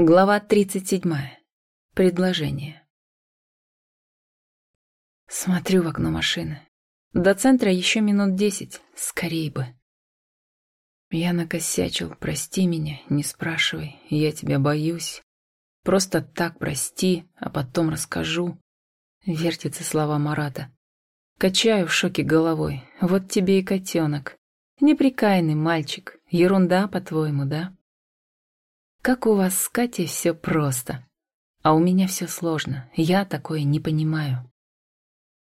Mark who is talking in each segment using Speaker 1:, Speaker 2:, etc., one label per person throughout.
Speaker 1: Глава 37. Предложение. Смотрю в окно машины. До центра еще минут десять, скорей бы. Я накосячил, прости меня, не спрашивай, я тебя боюсь. Просто так прости, а потом расскажу. Вертятся слова Марата. Качаю в шоке головой, вот тебе и котенок. Неприкаянный мальчик, ерунда, по-твоему, да? Как у вас с Катей все просто. А у меня все сложно. Я такое не понимаю.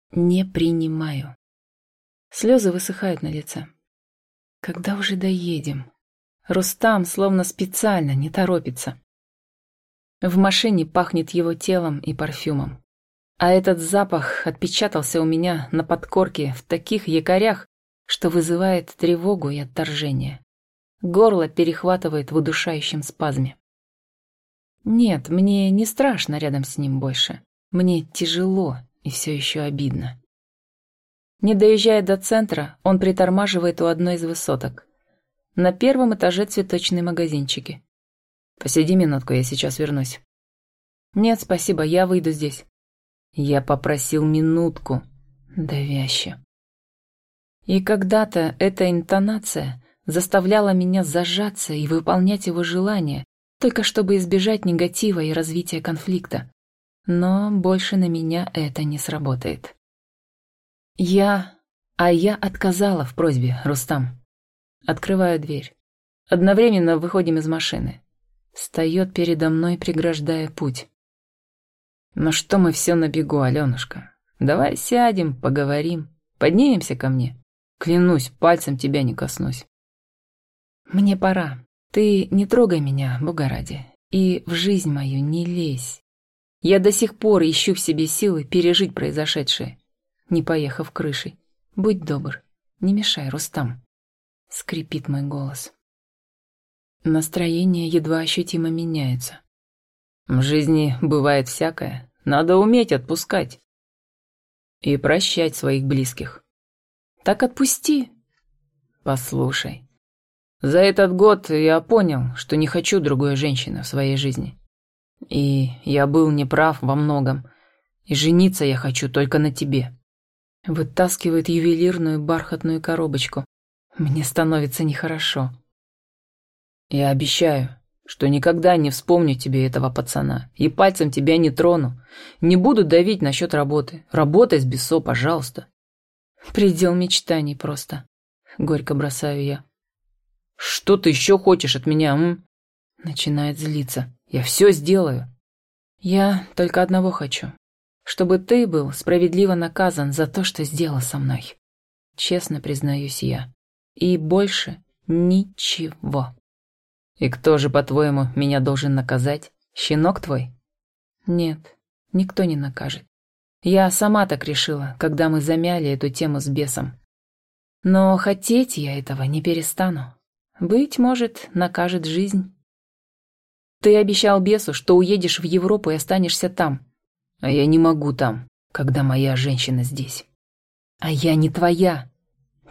Speaker 1: Не принимаю. Слезы высыхают на лице. Когда уже доедем? Рустам словно специально не торопится. В машине пахнет его телом и парфюмом. А этот запах отпечатался у меня на подкорке в таких якорях, что вызывает тревогу и отторжение. Горло перехватывает в удушающем спазме. Нет, мне не страшно рядом с ним больше. Мне тяжело и все еще обидно. Не доезжая до центра, он притормаживает у одной из высоток. На первом этаже цветочные магазинчики. «Посиди минутку, я сейчас вернусь». «Нет, спасибо, я выйду здесь». «Я попросил минутку». Давяще. И когда-то эта интонация заставляла меня зажаться и выполнять его желания, только чтобы избежать негатива и развития конфликта. Но больше на меня это не сработает. Я... А я отказала в просьбе, Рустам. Открываю дверь. Одновременно выходим из машины. Встает передо мной, преграждая путь. «Ну что мы все на бегу, Аленушка? Давай сядем, поговорим, поднимемся ко мне. Клянусь, пальцем тебя не коснусь». Мне пора. Ты не трогай меня, Бога ради, и в жизнь мою не лезь. Я до сих пор ищу в себе силы пережить произошедшее, не поехав крышей. Будь добр, не мешай, Рустам. Скрипит мой голос. Настроение едва ощутимо меняется. В жизни бывает всякое. Надо уметь отпускать. И прощать своих близких. Так отпусти. Послушай, за этот год я понял, что не хочу другой женщины в своей жизни. И я был неправ во многом. И жениться я хочу только на тебе. Вытаскивает ювелирную бархатную коробочку. Мне становится нехорошо. Я обещаю, что никогда не вспомню тебе этого пацана. И пальцем тебя не трону. Не буду давить насчет работы. Работай с Бессо, пожалуйста. Предел мечтаний просто. Горько бросаю я. «Что ты еще хочешь от меня, м?» Начинает злиться. «Я все сделаю». «Я только одного хочу. Чтобы ты был справедливо наказан за то, что сделал со мной. Честно признаюсь я. И больше ничего». «И кто же, по-твоему, меня должен наказать? Щенок твой?» «Нет, никто не накажет. Я сама так решила, когда мы замяли эту тему с бесом. Но хотеть я этого не перестану. Быть может, накажет жизнь. Ты обещал бесу, что уедешь в Европу и останешься там. А я не могу там, когда моя женщина здесь. А я не твоя.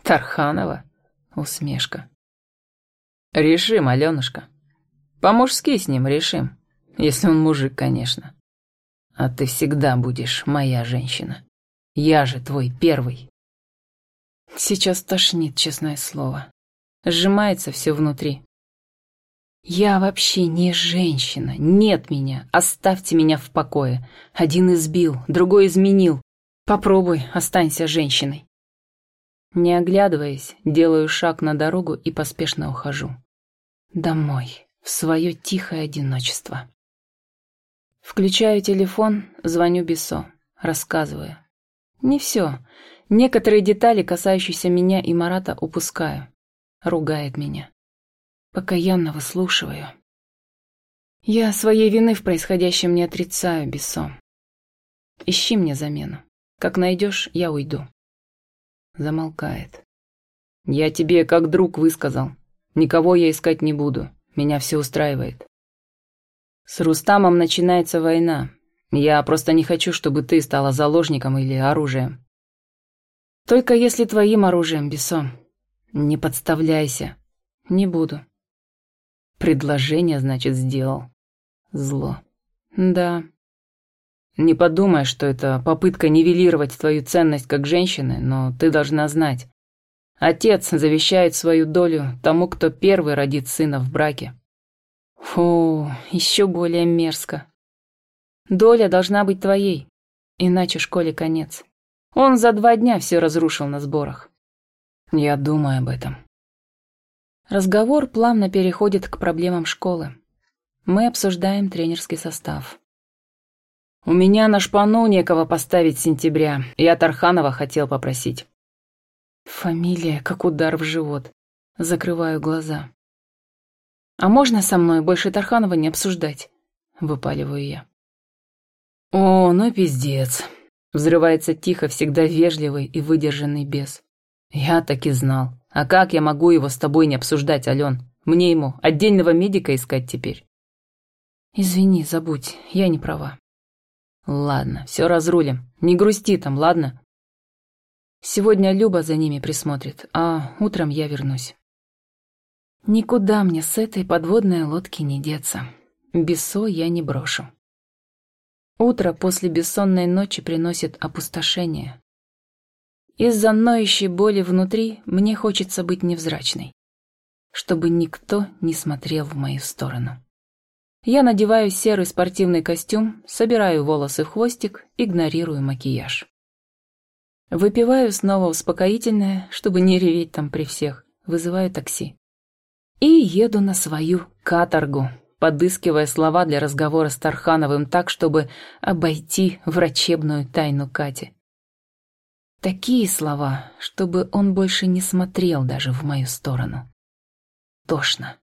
Speaker 1: Тарханова. Усмешка. Решим, Аленушка. По-мужски с ним решим. Если он мужик, конечно. А ты всегда будешь моя женщина. Я же твой первый. Сейчас тошнит, честное слово. Сжимается все внутри. «Я вообще не женщина. Нет меня. Оставьте меня в покое. Один избил, другой изменил. Попробуй, останься женщиной». Не оглядываясь, делаю шаг на дорогу и поспешно ухожу. Домой, в свое тихое одиночество. Включаю телефон, звоню Бесо, рассказываю. Не все. Некоторые детали, касающиеся меня и Марата, упускаю ругает меня. Покаянно выслушиваю. Я своей вины в происходящем не отрицаю, Бессо. Ищи мне замену. Как найдешь, я уйду. Замолкает. Я тебе как друг высказал. Никого я искать не буду. Меня все устраивает. С Рустамом начинается война. Я просто не хочу, чтобы ты стала заложником или оружием. Только если твоим оружием, Бессо. Не подставляйся. Не буду. Предложение, значит, сделал. Зло. Да. Не подумай, что это попытка нивелировать твою ценность как женщины, но ты должна знать. Отец завещает свою долю тому, кто первый родит сына в браке. Фу, еще более мерзко. Доля должна быть твоей, иначе школе конец. Он за два дня все разрушил на сборах. Я думаю об этом. Разговор плавно переходит к проблемам школы. Мы обсуждаем тренерский состав. У меня на шпану некого поставить с сентября. Я Тарханова хотел попросить. Фамилия, как удар в живот. Закрываю глаза. А можно со мной больше Тарханова не обсуждать? Выпаливаю я. О, ну пиздец. Взрывается тихо, всегда вежливый и выдержанный бес. Я так и знал. А как я могу его с тобой не обсуждать, Ален? Мне ему отдельного медика искать теперь. Извини, забудь, я не права. Ладно, все разрулим. Не грусти там, ладно? Сегодня Люба за ними присмотрит, а утром я вернусь. Никуда мне с этой подводной лодки не деться. Бессо я не брошу. Утро после бессонной ночи приносит опустошение. Из-за ноющей боли внутри мне хочется быть невзрачной, чтобы никто не смотрел в мою сторону. Я надеваю серый спортивный костюм, собираю волосы в хвостик, игнорирую макияж. Выпиваю снова успокоительное, чтобы не реветь там при всех, вызываю такси. И еду на свою каторгу, подыскивая слова для разговора с Тархановым так, чтобы обойти врачебную тайну Кати. Такие слова, чтобы он больше не смотрел даже в мою сторону. Тошно.